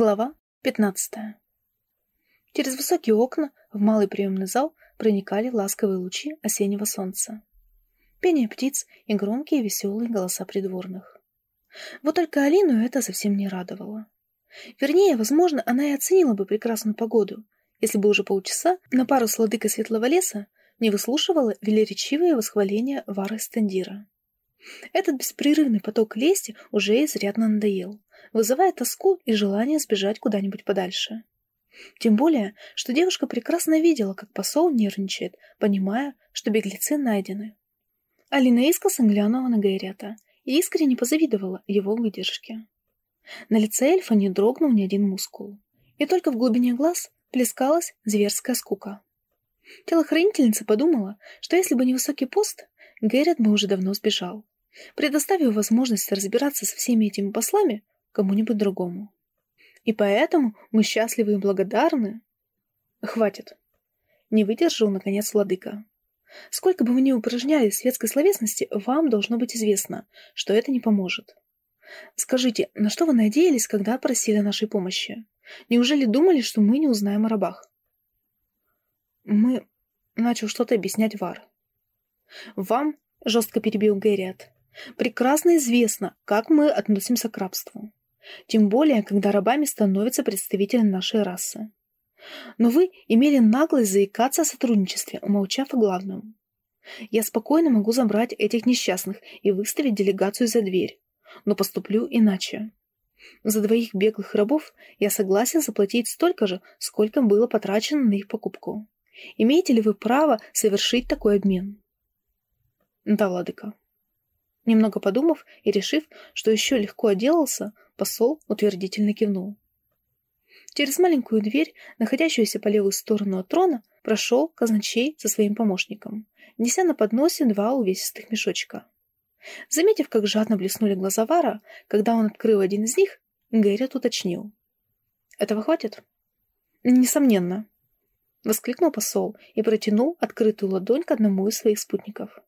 Глава 15. Через высокие окна в малый приемный зал проникали ласковые лучи осеннего солнца. Пение птиц и громкие веселые голоса придворных. Вот только Алину это совсем не радовало. Вернее, возможно, она и оценила бы прекрасную погоду, если бы уже полчаса на пару с ладыкой Светлого леса не выслушивала велеречивые восхваления Вары Стендира. Этот беспрерывный поток лести уже изрядно надоел вызывая тоску и желание сбежать куда-нибудь подальше. Тем более, что девушка прекрасно видела, как посол нервничает, понимая, что беглецы найдены. Алина искоса глянула на Гайрята и искренне позавидовала его выдержке. На лице эльфа не дрогнул ни один мускул, и только в глубине глаз плескалась зверская скука. Телохранительница подумала, что если бы не высокий пост, Гэррит бы уже давно сбежал. Предоставив возможность разбираться со всеми этими послами, кому-нибудь другому. И поэтому мы счастливы и благодарны. Хватит. Не выдержал, наконец, владыка. Сколько бы вы ни упражняли в светской словесности, вам должно быть известно, что это не поможет. Скажите, на что вы надеялись, когда просили нашей помощи? Неужели думали, что мы не узнаем о рабах? Мы... Начал что-то объяснять Вар. Вам, жестко перебил Гэриат, прекрасно известно, как мы относимся к рабству. Тем более, когда рабами становятся представители нашей расы. Но вы имели наглость заикаться о сотрудничестве, умолчав о главном. Я спокойно могу забрать этих несчастных и выставить делегацию за дверь, но поступлю иначе. За двоих беглых рабов я согласен заплатить столько же, сколько было потрачено на их покупку. Имеете ли вы право совершить такой обмен? Да, владыка. Немного подумав и решив, что еще легко отделался, Посол утвердительно кивнул. Через маленькую дверь, находящуюся по левую сторону от трона, прошел казначей со своим помощником, неся на подносе два увесистых мешочка. Заметив, как жадно блеснули глаза Вара, когда он открыл один из них, Гэррит уточнил. «Этого хватит?» «Несомненно», — воскликнул посол и протянул открытую ладонь к одному из своих спутников.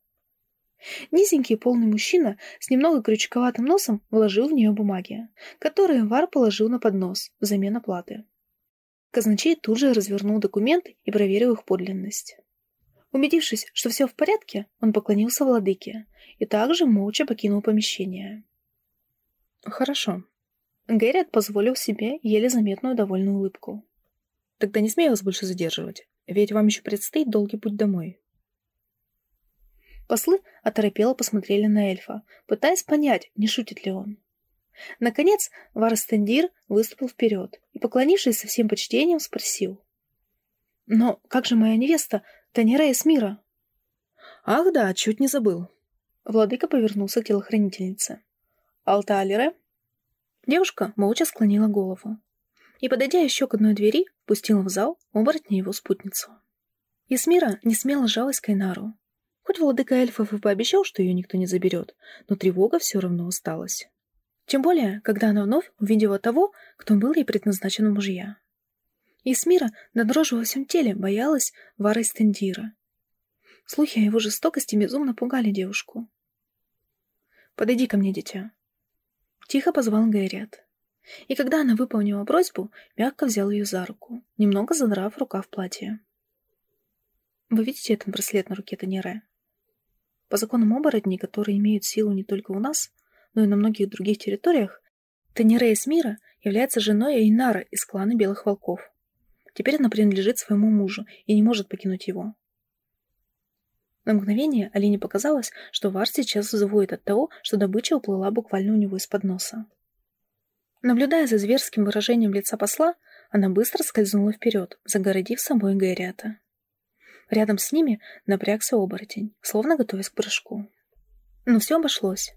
Низенький полный мужчина с немного крючковатым носом вложил в нее бумаги, которые Вар положил на поднос взамен оплаты. Казначей тут же развернул документы и проверил их подлинность. Убедившись, что все в порядке, он поклонился владыке и также молча покинул помещение. «Хорошо». Гэрриот позволил себе еле заметную довольную улыбку. «Тогда не смею вас больше задерживать, ведь вам еще предстоит долгий путь домой». Послы оторопело посмотрели на эльфа, пытаясь понять, не шутит ли он. Наконец, Варастендир выступил вперед и, поклонившись со всем почтением, спросил. «Но как же моя невеста, Танера Эсмира?» «Ах да, чуть не забыл». Владыка повернулся к телохранительнице. «Алталере?» Девушка молча склонила голову и, подойдя еще к одной двери, пустила в зал оборотня его спутницу. Эсмира не смело жалась к Айнару, Хоть владыка эльфов и пообещал, что ее никто не заберет, но тревога все равно осталась. Тем более, когда она вновь увидела того, кто был ей предназначен мужья. Исмира до дрожи во всем теле боялась Вары Стендира. Слухи о его жестокости безумно пугали девушку. «Подойди ко мне, дитя». Тихо позвал Гайрят. И когда она выполнила просьбу, мягко взял ее за руку, немного задрав рукав платья. «Вы видите этот браслет на руке Танере?» По законам оборотней, которые имеют силу не только у нас, но и на многих других территориях, Танере Мира является женой Эйнара из клана Белых Волков. Теперь она принадлежит своему мужу и не может покинуть его. На мгновение Алине показалось, что Вар сейчас взвоет от того, что добыча уплыла буквально у него из-под носа. Наблюдая за зверским выражением лица посла, она быстро скользнула вперед, загородив собой Гэриата. Рядом с ними напрягся оборотень, словно готовясь к прыжку. Но все обошлось.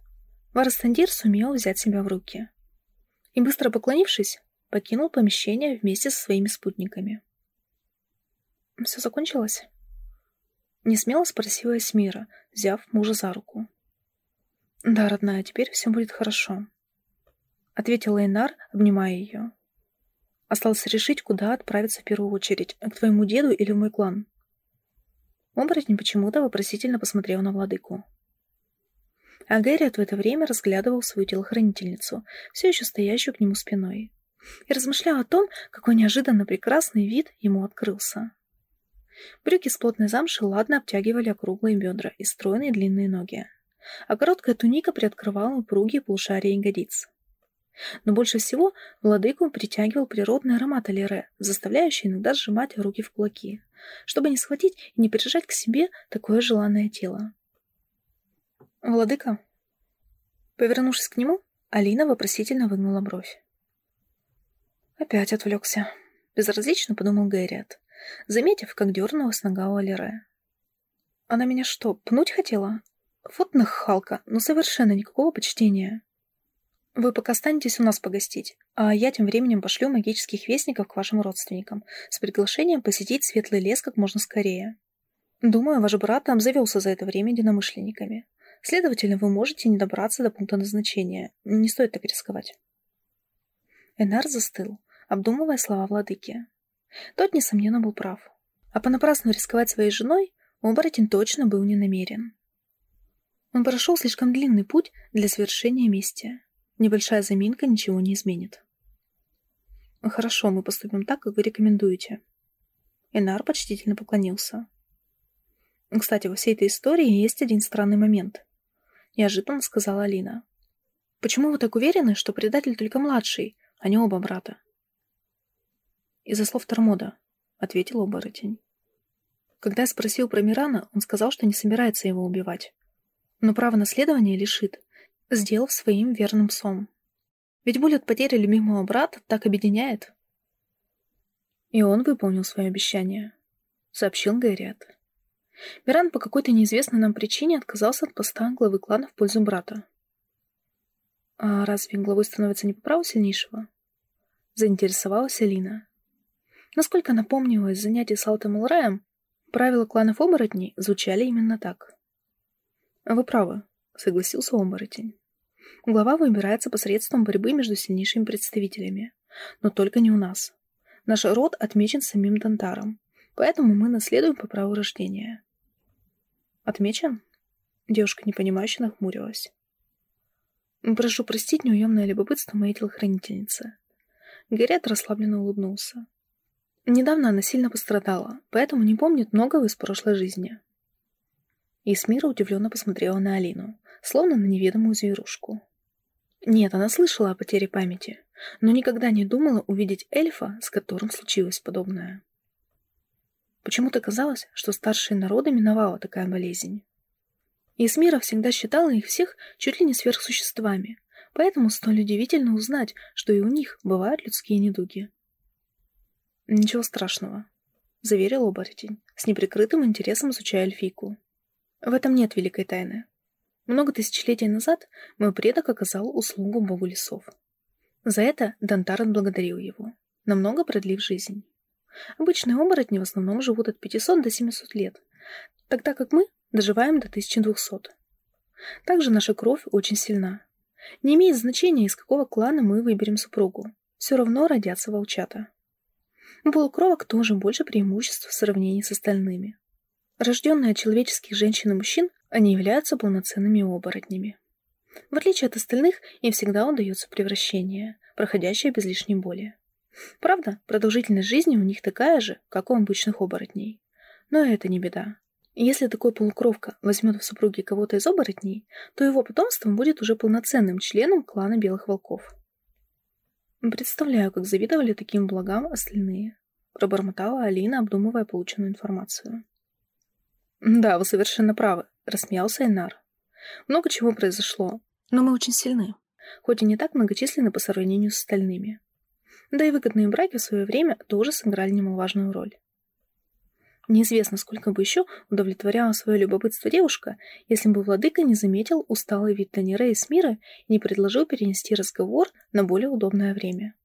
Варастандир сумел взять себя в руки. И, быстро поклонившись, покинул помещение вместе со своими спутниками. «Все закончилось?» Несмело спросила Эсмира, взяв мужа за руку. «Да, родная, теперь все будет хорошо», — ответила Эйнар, обнимая ее. «Осталось решить, куда отправиться в первую очередь, к твоему деду или в мой клан». Оборотень почему-то вопросительно посмотрел на владыку. А Гэрриот в это время разглядывал свою телохранительницу, все еще стоящую к нему спиной. и размышлял о том, какой неожиданно прекрасный вид ему открылся. Брюки с плотной замши ладно обтягивали округлые бедра и стройные длинные ноги, а короткая туника приоткрывала упругие полушария ягодиц. Но больше всего владыку притягивал природный аромат алире, заставляющий иногда сжимать руки в кулаки, чтобы не схватить и не прижать к себе такое желанное тело. «Владыка?» Повернувшись к нему, Алина вопросительно выгнула бровь. Опять отвлекся. Безразлично подумал Гэриат, заметив, как дернулась нога у Алире. Она меня что, пнуть хотела? Вот нахалка, но совершенно никакого почтения. Вы пока останетесь у нас погостить, а я тем временем пошлю магических вестников к вашим родственникам с приглашением посетить Светлый лес как можно скорее. Думаю, ваш брат обзавелся за это время единомышленниками. Следовательно, вы можете не добраться до пункта назначения. Не стоит так рисковать. Энар застыл, обдумывая слова владыки. Тот, несомненно, был прав. А понапрасну рисковать своей женой оборотень точно был не намерен. Он прошел слишком длинный путь для совершения мести. Небольшая заминка ничего не изменит. Хорошо, мы поступим так, как вы рекомендуете. Энар почтительно поклонился. Кстати, во всей этой истории есть один странный момент. Неожиданно сказала Алина. Почему вы так уверены, что предатель только младший, а не оба брата? Из-за слов Тормода, ответил оборотень. Когда я спросил про Мирана, он сказал, что не собирается его убивать. Но право наследования лишит, сделав своим верным псом. Ведь боль от потери любимого брата так объединяет. И он выполнил свое обещание, сообщил Гэриат. Миран по какой-то неизвестной нам причине отказался от поста главы клана в пользу брата. А разве главой становится не по праву сильнейшего? Заинтересовалась Алина. Насколько напомнила из занятий с Алтом Илраем, правила кланов оборотней звучали именно так. Вы правы, согласился оборотень. Глава выбирается посредством борьбы между сильнейшими представителями. Но только не у нас. Наш род отмечен самим Дантаром, поэтому мы наследуем по праву рождения. Отмечен? Девушка непонимающе нахмурилась. Прошу простить неуемное любопытство моей телохранительницы. Гарет расслабленно улыбнулся. Недавно она сильно пострадала, поэтому не помнит многого из прошлой жизни. Исмира удивленно посмотрела на Алину, словно на неведомую зверушку. Нет, она слышала о потере памяти, но никогда не думала увидеть эльфа, с которым случилось подобное. Почему-то казалось, что старшие народы миновала такая болезнь. Исмира всегда считала их всех чуть ли не сверхсуществами, поэтому столь удивительно узнать, что и у них бывают людские недуги. «Ничего страшного», — заверил оборотень, с неприкрытым интересом изучая эльфийку. В этом нет великой тайны. Много тысячелетий назад мой предок оказал услугу богу лесов. За это Дантар отблагодарил его, намного продлив жизнь. Обычные оборотни в основном живут от 500 до 700 лет, тогда как мы доживаем до 1200. Также наша кровь очень сильна. Не имеет значения, из какого клана мы выберем супругу. Все равно родятся волчата. У полукровок тоже больше преимуществ в сравнении с остальными. Рожденные от человеческих женщин и мужчин, они являются полноценными оборотнями. В отличие от остальных, им всегда удается превращение, проходящее без лишней боли. Правда, продолжительность жизни у них такая же, как у обычных оборотней. Но это не беда. Если такой полукровка возьмет в супруги кого-то из оборотней, то его потомством будет уже полноценным членом клана Белых Волков. Представляю, как завидовали таким благам остальные. Пробормотала Алина, обдумывая полученную информацию. «Да, вы совершенно правы», — рассмеялся Энар. «Много чего произошло, но мы очень сильны, хоть и не так многочисленны по сравнению с остальными. Да и выгодные браки в свое время тоже сыграли немаловажную роль. Неизвестно, сколько бы еще удовлетворяла свое любопытство девушка, если бы владыка не заметил усталый вид Танира и Смира и не предложил перенести разговор на более удобное время.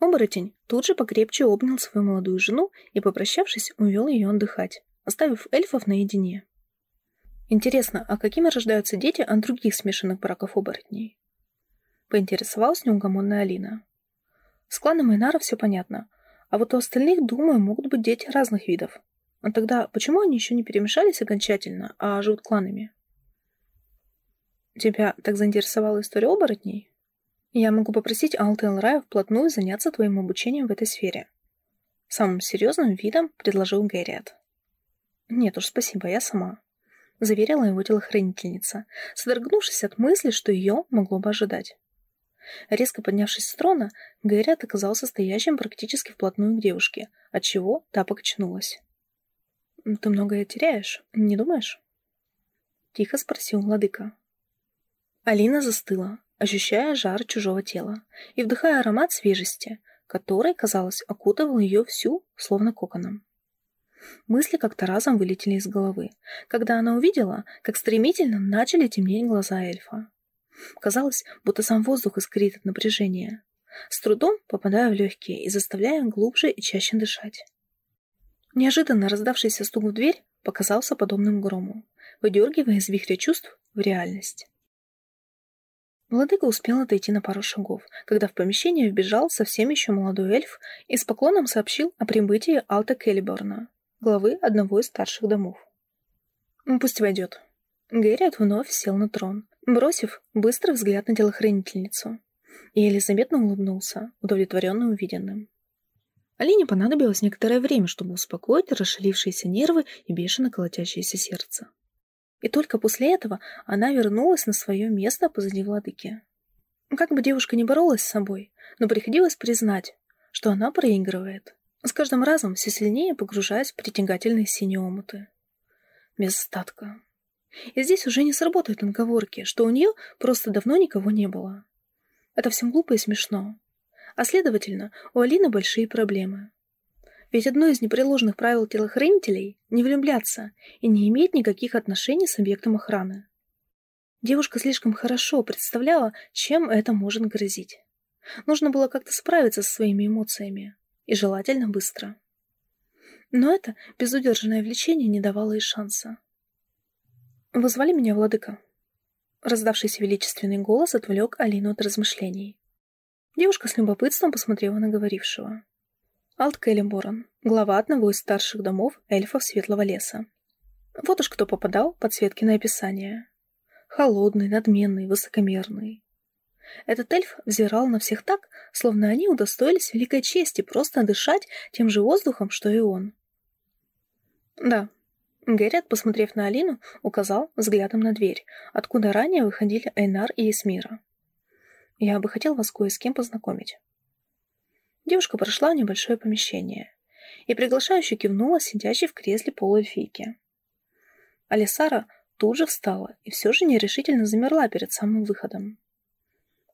Оборотень тут же покрепче обнял свою молодую жену и, попрощавшись, увел ее отдыхать оставив эльфов наедине. Интересно, а какими рождаются дети от других смешанных браков оборотней? Поинтересовалась неугомонная Алина. С кланом Майнара все понятно, а вот у остальных, думаю, могут быть дети разных видов. А тогда почему они еще не перемешались окончательно, а живут кланами? Тебя так заинтересовала история оборотней? Я могу попросить Алты Элрая вплотную заняться твоим обучением в этой сфере. Самым серьезным видом предложил Гэриат. Нет уж, спасибо, я сама. Заверила его телохранительница, содрогнувшись от мысли, что ее могло бы ожидать. Резко поднявшись с трона, Гэриат оказался стоящим практически вплотную к девушке, отчего та покачнулась. «Ты многое теряешь, не думаешь?» Тихо спросил владыка. Алина застыла, ощущая жар чужого тела и вдыхая аромат свежести, который, казалось, окутывал ее всю, словно коконом. Мысли как-то разом вылетели из головы, когда она увидела, как стремительно начали темнеть глаза эльфа. Казалось, будто сам воздух искрит от напряжения. С трудом попадая в легкие и заставляя глубже и чаще дышать. Неожиданно раздавшийся стук в дверь показался подобным грому, выдергивая из вихря чувств в реальность. Владыка успел отойти на пару шагов, когда в помещение вбежал совсем еще молодой эльф и с поклоном сообщил о прибытии Алта Келлиборна, главы одного из старших домов. «Пусть войдет». Гэрриот вновь сел на трон, бросив быстрый взгляд на телохранительницу, и еле заметно улыбнулся, удовлетворенный увиденным. Алине понадобилось некоторое время, чтобы успокоить расшалившиеся нервы и бешено колотящееся сердце. И только после этого она вернулась на свое место позади владыки. Как бы девушка ни боролась с собой, но приходилось признать, что она проигрывает, с каждым разом все сильнее погружаясь в притягательные синие омуты. Без остатка. И здесь уже не сработают отговорки, что у нее просто давно никого не было. Это всем глупо и смешно. А следовательно, у Алины большие проблемы. Ведь одно из непреложных правил телохранителей – не влюбляться и не иметь никаких отношений с объектом охраны. Девушка слишком хорошо представляла, чем это может грозить. Нужно было как-то справиться со своими эмоциями. И желательно быстро. Но это безудержное влечение не давало и шанса. «Вы звали меня, владыка?» Раздавшийся величественный голос отвлек Алину от размышлений. Девушка с любопытством посмотрела на говорившего. Алт Келлиборн, глава одного из старших домов эльфов Светлого леса. Вот уж кто попадал под Светкино описание. Холодный, надменный, высокомерный. Этот эльф взирал на всех так, словно они удостоились великой чести просто дышать тем же воздухом, что и он. Да. Геррит, посмотрев на Алину, указал взглядом на дверь, откуда ранее выходили Эйнар и Эсмира. Я бы хотел вас кое с кем познакомить. Девушка прошла в небольшое помещение и приглашающе кивнула сидящей в кресле полуэльфийке. Алисара тут же встала и все же нерешительно замерла перед самым выходом.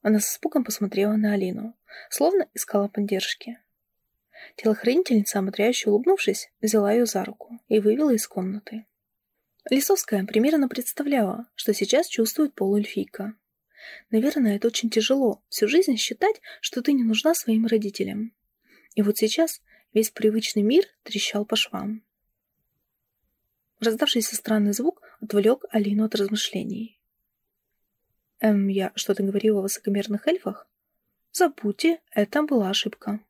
Она с испугом посмотрела на Алину, словно искала поддержки. Телохранительница, ободряюще улыбнувшись, взяла ее за руку и вывела из комнаты. Лисовская примерно представляла, что сейчас чувствует полуэльфийка. Наверное, это очень тяжело, всю жизнь считать, что ты не нужна своим родителям. И вот сейчас весь привычный мир трещал по швам. Раздавшийся странный звук отвлек Алину от размышлений. «Эм, я что-то говорила о высокомерных эльфах?» «Забудьте, это была ошибка».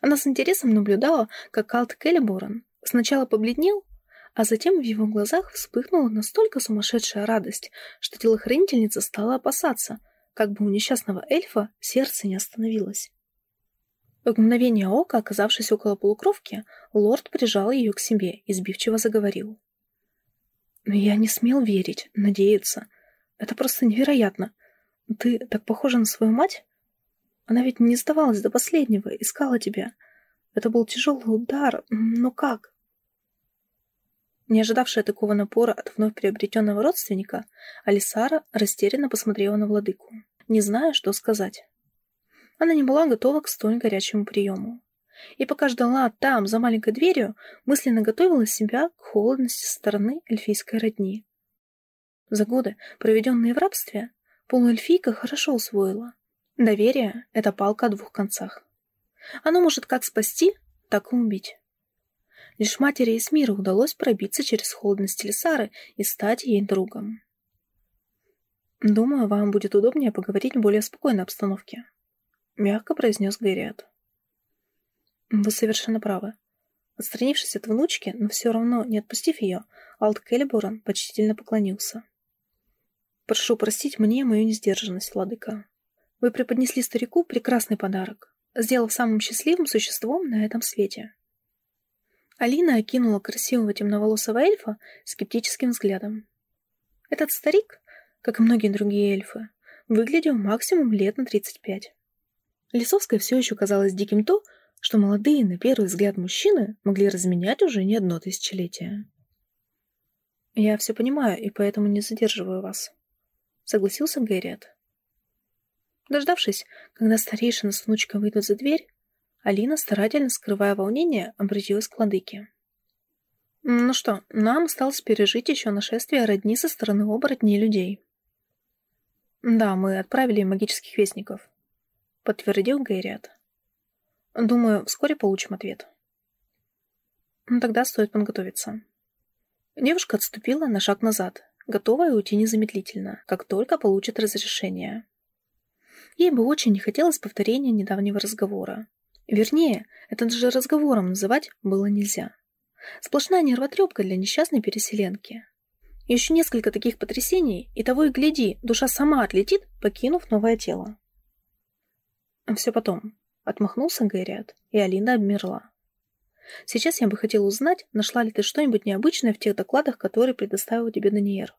Она с интересом наблюдала, как Калт Келлиборн сначала побледнел, а затем в его глазах вспыхнула настолько сумасшедшая радость, что телохранительница стала опасаться, как бы у несчастного эльфа сердце не остановилось. В мгновение ока, оказавшись около полукровки, лорд прижал ее к себе и сбивчиво заговорил. «Но я не смел верить, надеяться. Это просто невероятно. Ты так похожа на свою мать? Она ведь не сдавалась до последнего, искала тебя. Это был тяжелый удар, но как?» Не ожидавшая такого напора от вновь приобретенного родственника, Алисара растерянно посмотрела на владыку, не зная, что сказать. Она не была готова к столь горячему приему. И пока ждала там, за маленькой дверью, мысленно готовила себя к холодности стороны эльфийской родни. За годы, проведенные в рабстве, полуэльфийка хорошо усвоила. Доверие — это палка о двух концах. Оно может как спасти, так и убить. Лишь матери из мира удалось пробиться через холодность Лисары и стать ей другом. «Думаю, вам будет удобнее поговорить в более спокойной обстановке», — мягко произнес Гэриат. «Вы совершенно правы». Отстранившись от внучки, но все равно не отпустив ее, Алт Келлиборн почтительно поклонился. «Прошу простить мне мою несдержанность, владыка. Вы преподнесли старику прекрасный подарок, сделав самым счастливым существом на этом свете. Алина окинула красивого темноволосого эльфа скептическим взглядом. Этот старик, как и многие другие эльфы, выглядел максимум лет на 35. Лисовская все еще казалось диким то, что молодые, на первый взгляд, мужчины могли разменять уже не одно тысячелетие. «Я все понимаю, и поэтому не задерживаю вас», — согласился Гэрриот. Дождавшись, когда старейшина с внучкой выйдут за дверь, Алина, старательно скрывая волнение, обратилась к владыке. «Ну что, нам осталось пережить еще нашествие родни со стороны оборотней людей». «Да, мы отправили магических вестников», — подтвердил Гайриат. «Думаю, вскоре получим ответ». «Тогда стоит подготовиться». Девушка отступила на шаг назад, готовая уйти незамедлительно, как только получит разрешение. Ей бы очень не хотелось повторения недавнего разговора. Вернее, это даже разговором называть было нельзя. Сплошная нервотрепка для несчастной переселенки. Еще несколько таких потрясений, и того и гляди, душа сама отлетит, покинув новое тело. Все потом. Отмахнулся Гэриат, и Алина обмерла. Сейчас я бы хотела узнать, нашла ли ты что-нибудь необычное в тех докладах, которые предоставил тебе Даниэр.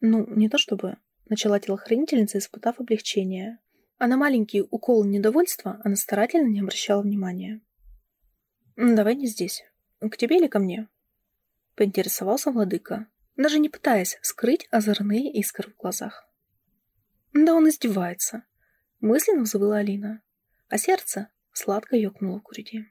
Ну, не то чтобы, начала телохранительница, испытав облегчение. А на маленький укол недовольства она старательно не обращала внимания. «Давай не здесь. К тебе или ко мне?» Поинтересовался владыка, даже не пытаясь скрыть озорные искры в глазах. «Да он издевается!» Мысленно взвыла Алина, а сердце сладко ёкнуло в груди.